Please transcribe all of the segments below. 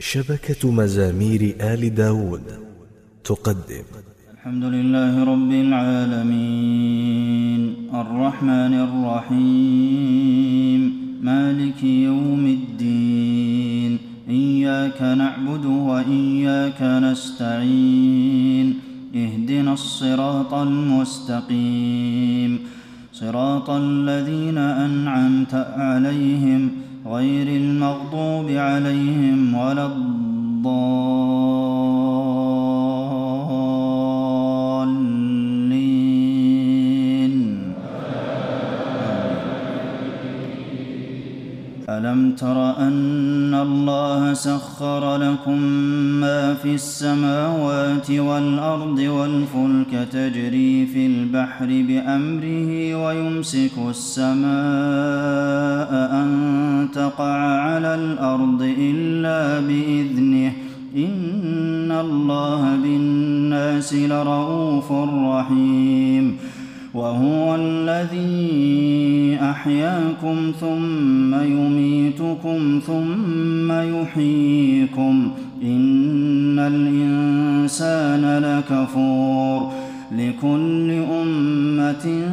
شبكة مزامير آل داود تقدم. الحمد لله رب العالمين. الرحمن الرحيم. مالك يوم الدين. إياك نعبد وإياك نستعين. اهدنا الصراط المستقيم. صراط الذين أنعمت عليهم غير المغضوب عليهم ولا الضالين. ألم تر أن الله سخر لكم ما في السماوات والأرض والفلك تجري في البحر بأمره ويمسك السماء على الأرض إلا بإذنه. إن الله بالناس لرءوف رحيم. وهو الذي أحياكم ثم يميتكم ثم يحييكم. إن الإنسان لكفور. لكل أمة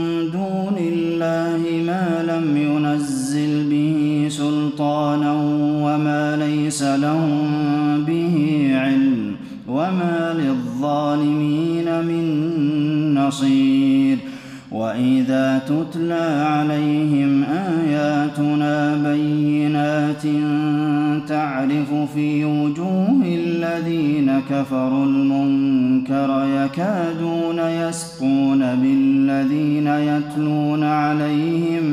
لم ينزل به سلطانا وما ليس لهم به علم وما للظالمين من نصير وإذا تتلى عليهم آياتنا بينات تعرف في وجوه الذين كفروا المنكر يكادون يسقون بالذين يتلون عليهم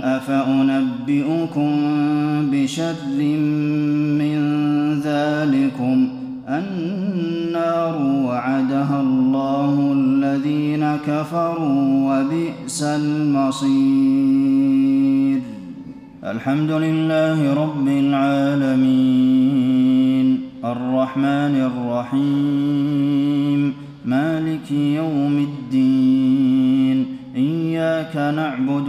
قل افانبئكم بشر من ذلكم النار وعدها الله الذين كفروا وبئس المصير الحمد لله رب العالمين الرحمن الرحيم مالك يوم الدين إياك نعبد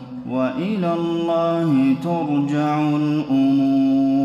وإلى الله ترجع الأمور.